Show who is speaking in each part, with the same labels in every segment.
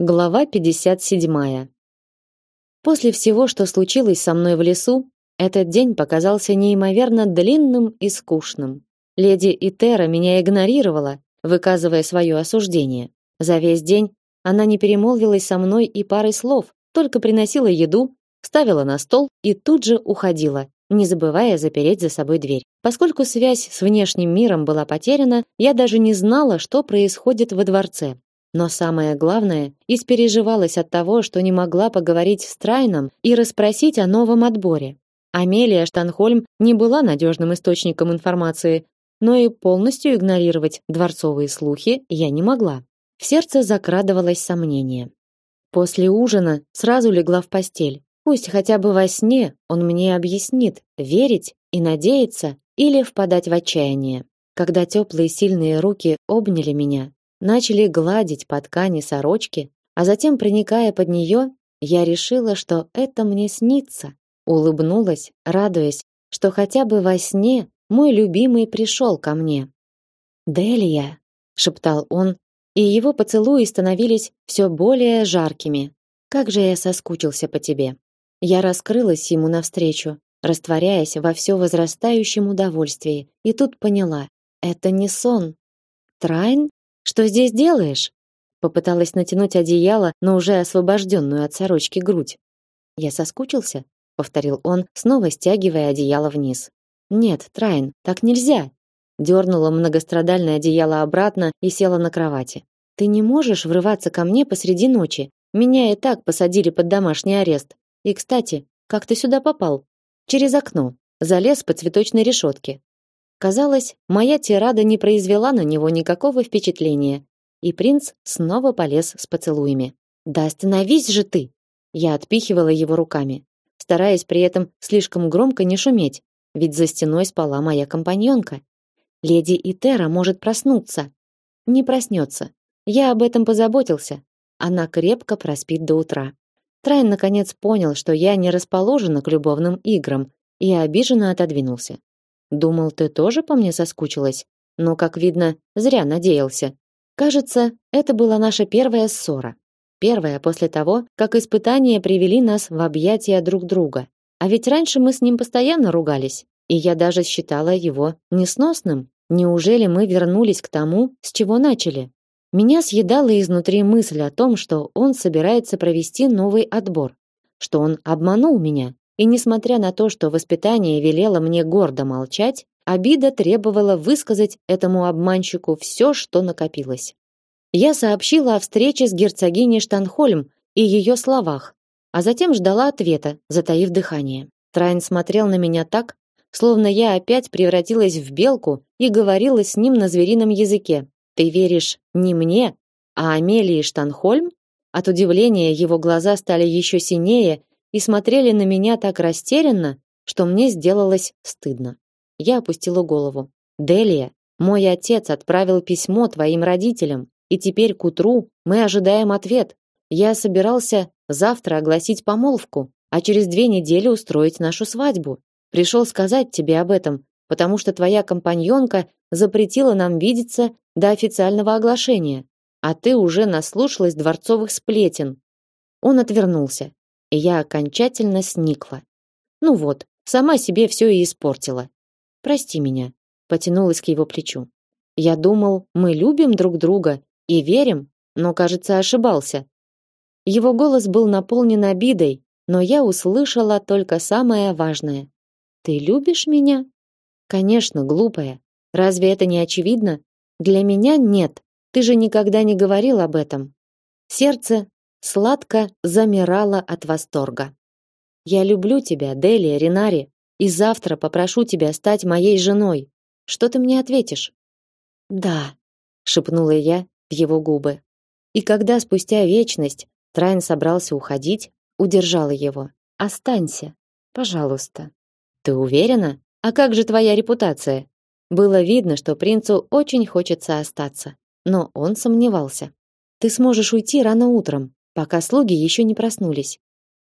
Speaker 1: Глава 57. После всего, что случилось со мной в лесу, этот день показался неимоверно длинным и скучным. Леди Итера меня игнорировала, выказывая свое осуждение. За весь день она не перемолвилась со мной и парой слов, только приносила еду, ставила на стол и тут же уходила, не забывая запереть за собой дверь. Поскольку связь с внешним миром была потеряна, я даже не знала, что происходит во дворце. Но самое главное, испереживалась от того, что не могла поговорить с Трайном и расспросить о новом отборе. Амелия Штанхольм не была надежным источником информации, но и полностью игнорировать дворцовые слухи я не могла. В сердце закрадывалось сомнение. После ужина сразу легла в постель. Пусть хотя бы во сне он мне объяснит, верить и надеяться или впадать в отчаяние. Когда теплые сильные руки обняли меня, начали гладить по ткани сорочки, а затем, проникая под нее, я решила, что это мне снится. Улыбнулась, радуясь, что хотя бы во сне мой любимый пришел ко мне. «Делия», — шептал он, и его поцелуи становились все более жаркими. «Как же я соскучился по тебе!» Я раскрылась ему навстречу, растворяясь во все возрастающем удовольствии, и тут поняла — это не сон. Трайн что здесь делаешь? Попыталась натянуть одеяло на уже освобожденную от сорочки грудь. Я соскучился, повторил он, снова стягивая одеяло вниз. Нет, Трайн, так нельзя. Дернула многострадальное одеяло обратно и села на кровати. Ты не можешь врываться ко мне посреди ночи. Меня и так посадили под домашний арест. И, кстати, как ты сюда попал? Через окно. Залез по цветочной решетке. Казалось, моя тирада не произвела на него никакого впечатления, и принц снова полез с поцелуями. "Да остановись же ты!" Я отпихивала его руками, стараясь при этом слишком громко не шуметь, ведь за стеной спала моя компаньонка. Леди Итера может проснуться. Не проснется. Я об этом позаботился. Она крепко проспит до утра. Трайн наконец понял, что я не расположена к любовным играм, и обиженно отодвинулся. Думал, ты тоже по мне соскучилась, но, как видно, зря надеялся. Кажется, это была наша первая ссора. Первая после того, как испытания привели нас в объятия друг друга. А ведь раньше мы с ним постоянно ругались, и я даже считала его несносным. Неужели мы вернулись к тому, с чего начали? Меня съедала изнутри мысль о том, что он собирается провести новый отбор, что он обманул меня, и несмотря на то, что воспитание велело мне гордо молчать, обида требовала высказать этому обманщику все, что накопилось. Я сообщила о встрече с герцогиней Штанхольм и ее словах, а затем ждала ответа, затаив дыхание. Трайн смотрел на меня так, словно я опять превратилась в белку и говорила с ним на зверином языке. Ты веришь не мне, а Амелии Штанхольм? От удивления его глаза стали еще синее, и смотрели на меня так растерянно, что мне сделалось стыдно. Я опустила голову. Делия, мой отец отправил письмо твоим родителям, и теперь к утру мы ожидаем ответ. Я собирался завтра огласить помолвку, а через две недели устроить нашу свадьбу. Пришел сказать тебе об этом, потому что твоя компаньонка запретила нам видеться до официального оглашения, а ты уже наслушалась дворцовых сплетен. Он отвернулся, и я окончательно сникла. Ну вот, сама себе все и испортила. Прости меня, потянулась к его плечу. Я думал, мы любим друг друга и верим, но, кажется, ошибался. Его голос был наполнен обидой, но я услышала только самое важное. Ты любишь меня? Конечно, глупая. Разве это не очевидно? Для меня нет. Ты же никогда не говорил об этом. Сердце сладко замирала от восторга. Я люблю тебя, Делия Ринари, и завтра попрошу тебя стать моей женой. Что ты мне ответишь? Да, шепнула я в его губы. И когда спустя вечность Трайн собрался уходить, удержала его. Останься, пожалуйста. Ты уверена? А как же твоя репутация? Было видно, что принцу очень хочется остаться, но он сомневался. Ты сможешь уйти рано утром, пока слуги еще не проснулись.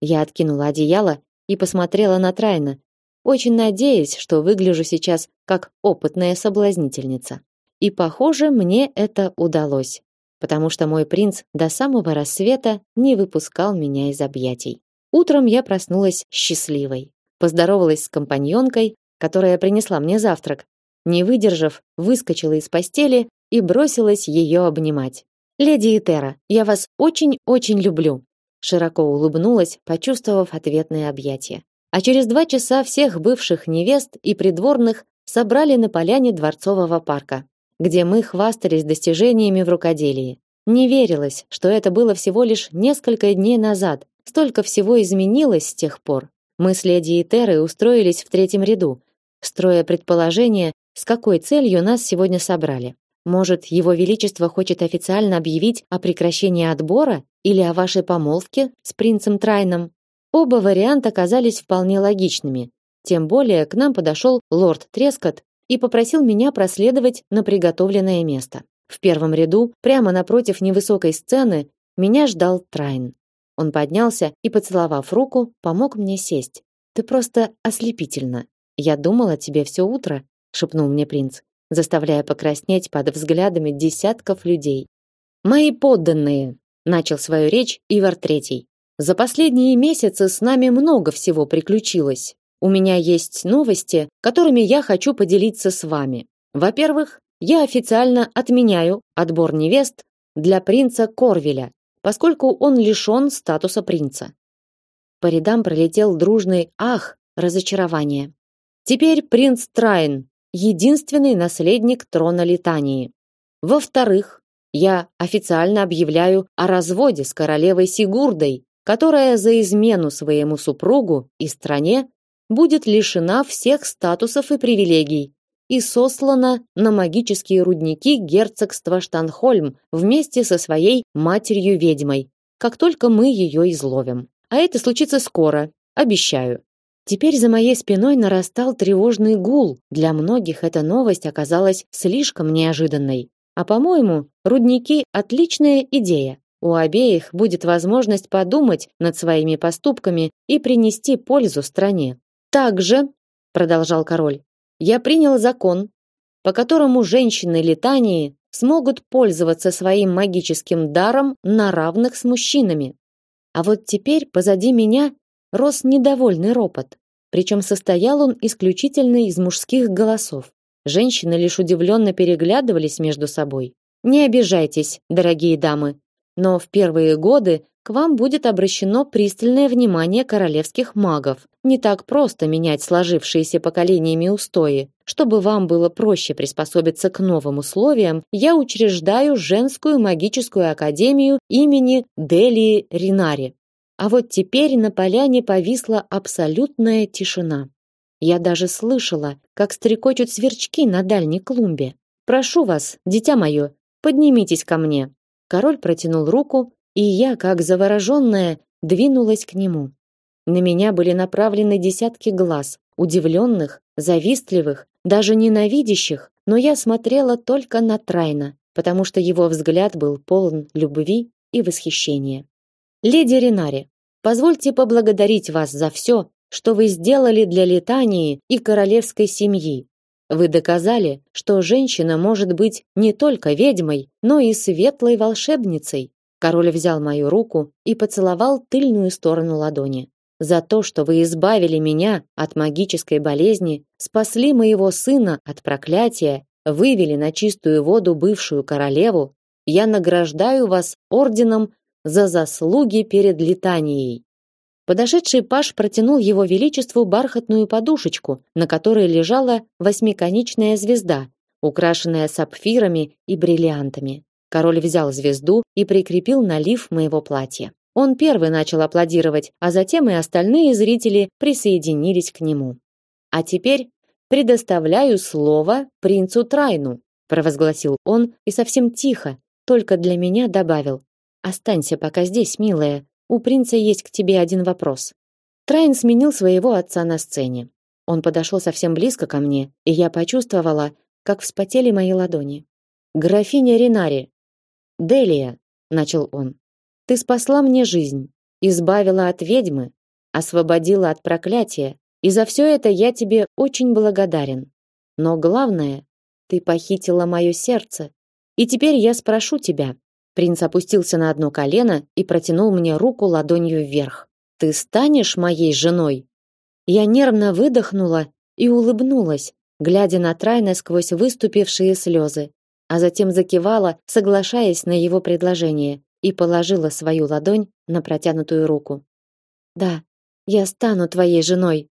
Speaker 1: Я откинула одеяло и посмотрела на Трайна, очень надеясь, что выгляжу сейчас как опытная соблазнительница. И, похоже, мне это удалось. потому что мой принц до самого рассвета не выпускал меня из объятий. Утром я проснулась счастливой. Поздоровалась с компаньонкой, которая принесла мне завтрак. Не выдержав, выскочила из постели и бросилась ее обнимать. Леди Этера, я вас очень-очень люблю. Широко улыбнулась, почувствовав ответное объятие. А через два часа всех бывших невест и придворных собрали на поляне дворцового парка, где мы хвастались достижениями в рукоделии. Не верилось, что это было всего лишь несколько дней назад. Столько всего изменилось с тех пор. Мы с леди Итерой устроились в третьем ряду, строя предположение, с какой целью нас сегодня собрали. Может, его величество хочет официально объявить о прекращении отбора или о вашей помолвке с принцем Трайном? Оба варианта казались вполне логичными. Тем более к нам подошел лорд Трескот и попросил меня проследовать на приготовленное место. В первом ряду, прямо напротив невысокой сцены, меня ждал Трайн. Он поднялся и, поцеловав руку, помог мне сесть. Ты просто ослепительна. Я думал о тебе все утро, шепнул мне принц заставляя покраснеть под взглядами десятков людей. Мои подданные, начал свою речь Ивар Третий. За последние месяцы с нами много всего приключилось. У меня есть новости, которыми я хочу поделиться с вами. Во-первых, я официально отменяю отбор невест для принца Корвеля, поскольку он лишен статуса принца. По рядам пролетел дружный ах разочарование. Теперь принц Трайн единственный наследник трона Литании. Во-вторых, я официально объявляю о разводе с королевой Сигурдой, которая за измену своему супругу и стране будет лишена всех статусов и привилегий и сослана на магические рудники герцогства Штанхольм вместе со своей матерью-ведьмой, как только мы ее изловим. А это случится скоро, обещаю. Теперь за моей спиной нарастал тревожный гул. Для многих эта новость оказалась слишком неожиданной. А по-моему, рудники отличная идея. У обеих будет возможность подумать над своими поступками и принести пользу стране. Также, продолжал король, я принял закон, по которому женщины Литании смогут пользоваться своим магическим даром на равных с мужчинами. А вот теперь позади меня рос недовольный ропот. Причем состоял он исключительно из мужских голосов. Женщины лишь удивленно переглядывались между собой. Не обижайтесь, дорогие дамы, но в первые годы к вам будет обращено пристальное внимание королевских магов. Не так просто менять сложившиеся поколениями устои. Чтобы вам было проще приспособиться к новым условиям, я учреждаю женскую магическую академию имени Делии Ринари. А вот теперь на поляне повисла абсолютная тишина. Я даже слышала, как стрекочут сверчки на дальней клумбе. Прошу вас, дитя мое, поднимитесь ко мне. Король протянул руку, и я, как завороженная, двинулась к нему. На меня были направлены десятки глаз, удивленных, завистливых, даже ненавидящих, но я смотрела только на Трайна, потому что его взгляд был полон любви и восхищения. Леди Ренари, Позвольте поблагодарить вас за все, что вы сделали для Литании и королевской семьи. Вы доказали, что женщина может быть не только ведьмой, но и светлой волшебницей. Король взял мою руку и поцеловал тыльную сторону ладони. За то, что вы избавили меня от магической болезни, спасли моего сына от проклятия, вывели на чистую воду бывшую королеву, я награждаю вас орденом за заслуги перед летанией. Подошедший паж протянул его величеству бархатную подушечку, на которой лежала восьмиконечная звезда, украшенная сапфирами и бриллиантами. Король взял звезду и прикрепил на лиф моего платья. Он первый начал аплодировать, а затем и остальные зрители присоединились к нему. А теперь предоставляю слово принцу Трайну, провозгласил он и совсем тихо, только для меня добавил: Останься пока здесь, милая. У принца есть к тебе один вопрос. Трайн сменил своего отца на сцене. Он подошел совсем близко ко мне, и я почувствовала, как вспотели мои ладони. Графиня Ринари. Делия, начал он. Ты спасла мне жизнь, избавила от ведьмы, освободила от проклятия, и за все это я тебе очень благодарен. Но главное, ты похитила мое сердце. И теперь я спрошу тебя, Принц опустился на одно колено и протянул мне руку ладонью вверх. Ты станешь моей женой? Я нервно выдохнула и улыбнулась, глядя на Трайна сквозь выступившие слезы, а затем закивала, соглашаясь на его предложение, и положила свою ладонь на протянутую руку. Да, я стану твоей женой,